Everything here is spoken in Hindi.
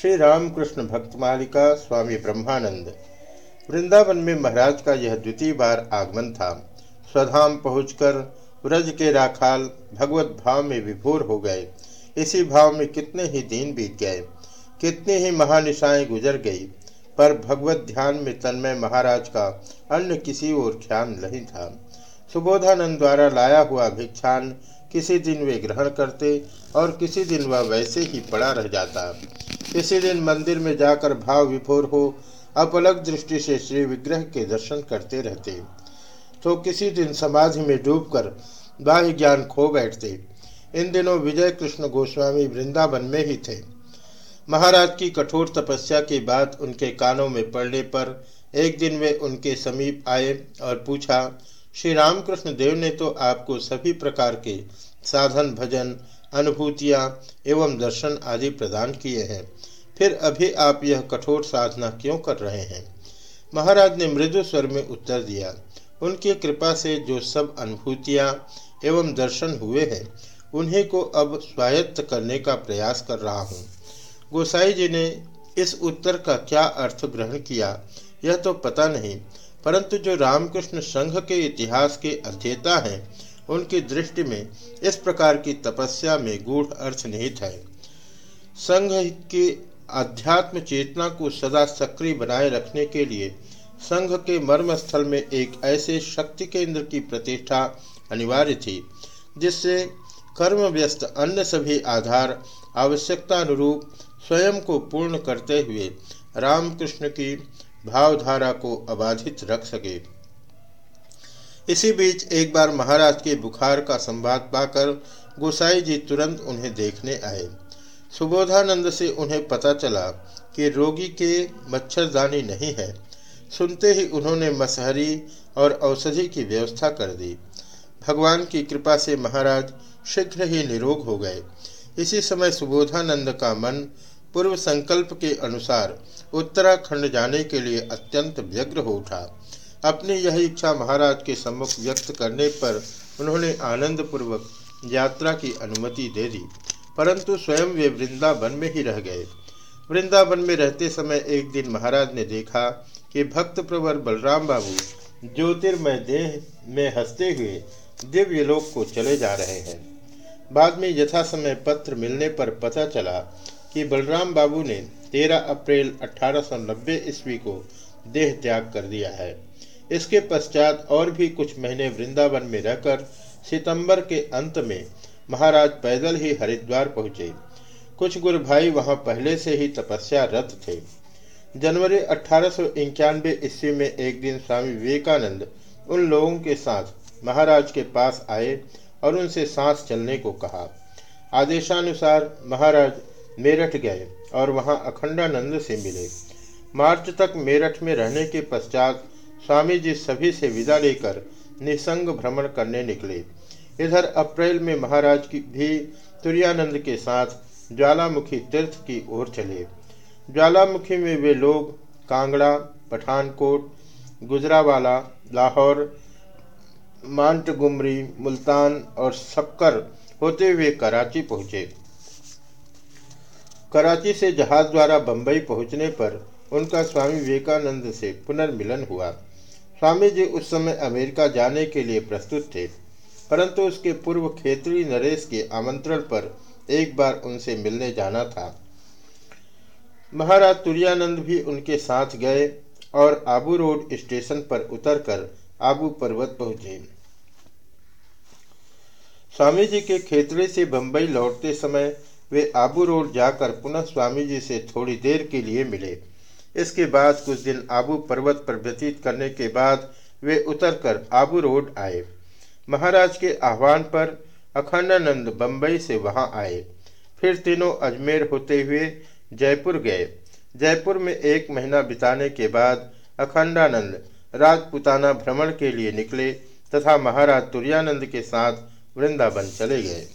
श्री रामकृष्ण भक्त मालिका स्वामी ब्रह्मानंद। वृंदावन में महाराज का यह द्वितीय बार आगमन था। स्वधाम पहुंचकर व्रज के राखाल भगवत भाव में विभोर हो गए। इसी भाव में कितने ही दिन बीत गए, कितनी ही महानिशाएँ गुजर गई, पर भगवत ध्यान में तन्मय महाराज का अन्य किसी और ख्याल नहीं था। सुबोधानंद द्वारा लाया हुआ भिक्षान किसी दिन वे ग्रहण करते और किसी दिन वह वैसे ही पड़ा रह जाता। किसी दिन मंदिर में जाकर भाव विभोर हो, अपलग दृष्टि से श्री विग्रह के दर्शन करते रहते। तो किसी दिन समाधि में डूबकर बाह्य ज्ञान खो बैठते। इन दिनों विजय कृष्ण गोस्वामी वृंदावन में ही थे। महाराज की कठोर तपस्या की बात उनके कानों में पड़ने पर एक दिन वे उनके समीप आए और पूछा, श्री रामकृष्ण देव ने तो आपको सभी प्रकार के साधन, भजन अनुभूतियाँ एवं दर्शन आदि प्रदान किए हैं। फिर अभी आप यह कठोर साधना क्यों कर रहे हैं? महाराज ने मृदु स्वर में उत्तर दिया, उनकी कृपा से जो सब अनुभूतियाँ एवं दर्शन हुए हैं, उन्हीं को अब स्वायत्त करने का प्रयास कर रहा हूँ। गोसाई जी ने इस उत्तर का क्या अर्थ ग्रहण किया, यह तो पता नहीं, परंतु जो रामकृष्ण संघ के इतिहास के अध्येता हैं उनकी दृष्टि में इस प्रकार की तपस्या में गूढ़ अर्थ निहित है। संघ की अध्यात्म चेतना को सदा सक्रिय बनाए रखने के लिए संघ के मर्म स्थल में एक ऐसे शक्ति केंद्र की प्रतिष्ठा अनिवार्य थी, जिससे कर्म व्यस्त अन्य सभी आधार आवश्यकता अनुरूप स्वयं को पूर्ण करते हुए रामकृष्ण की भावधारा को अबाधित रख सके। इसी बीच एक बार महाराज के बुखार का संवाद पाकर गोसाई जी तुरंत उन्हें देखने आए। सुबोधानंद से उन्हें पता चला कि रोगी के मच्छरदानी नहीं है। सुनते ही उन्होंने मसहरी और औषधि की व्यवस्था कर दी। भगवान की कृपा से महाराज शीघ्र ही निरोग हो गए। इसी समय सुबोधानंद का मन पूर्व संकल्प के अनुसार उत्तराखंड जाने के लिए अत्यंत व्यग्र हो उठा। अपनी यह इच्छा महाराज के सम्मुख व्यक्त करने पर उन्होंने आनंद पूर्वक यात्रा की अनुमति दे दी, परंतु स्वयं वे वृंदावन में ही रह गए। वृंदावन में रहते समय एक दिन महाराज ने देखा कि भक्त प्रवर बलराम बाबू ज्योतिर्मय देह में हँसते हुए दिव्य लोक को चले जा रहे हैं। बाद में यथा समय पत्र मिलने पर पता चला कि बलराम बाबू ने 13 अप्रैल 1890 ईस्वी को देह त्याग कर दिया है। इसके पश्चात और भी कुछ महीने वृंदावन में रहकर सितंबर के अंत में महाराज पैदल ही हरिद्वार पहुँचे। कुछ गुरु भाई वहाँ पहले से ही तपस्या रत थे। जनवरी अठारह सौ ईस्वी में एक दिन स्वामी विवेकानंद उन लोगों के साथ महाराज के पास आए और उनसे सांस चलने को कहा। आदेशानुसार महाराज मेरठ गए और वहाँ अखंडानंद से मिले। मार्च तक मेरठ में रहने के पश्चात स्वामी जी सभी से विदा लेकर निसंग भ्रमण करने निकले। इधर अप्रैल में महाराज की भी तुरानंद के साथ ज्वालामुखी तीर्थ की ओर चले। ज्वालामुखी में वे लोग कांगड़ा, पठानकोट, गुजरावाला, लाहौर, मांटगुमरी, मुल्तान और सक्कर होते हुए कराची पहुँचे। कराची से जहाज़ द्वारा बंबई पहुँचने पर उनका स्वामी विवेकानंद से पुनर्मिलन हुआ। स्वामी जी उस समय अमेरिका जाने के लिए प्रस्तुत थे, परंतु उसके पूर्व खेतरी नरेश के आमंत्रण पर एक बार उनसे मिलने जाना था। महाराज तुरानंद भी उनके साथ गए और आबू रोड स्टेशन पर उतरकर आबू पर्वत पहुँचे। स्वामी जी के खेतरे से बंबई लौटते समय वे आबू रोड जाकर पुनः स्वामी जी से थोड़ी देर के लिए मिले। इसके बाद कुछ दिन आबू पर्वत पर व्यतीत करने के बाद वे उतरकर आबू रोड आए। महाराज के आह्वान पर अखंडानंद बम्बई से वहाँ आए। फिर तीनों अजमेर होते हुए जयपुर गए। जयपुर में एक महीना बिताने के बाद अखंडानंद राजपुताना भ्रमण के लिए निकले तथा महाराज तुरानंद के साथ वृंदावन चले गए।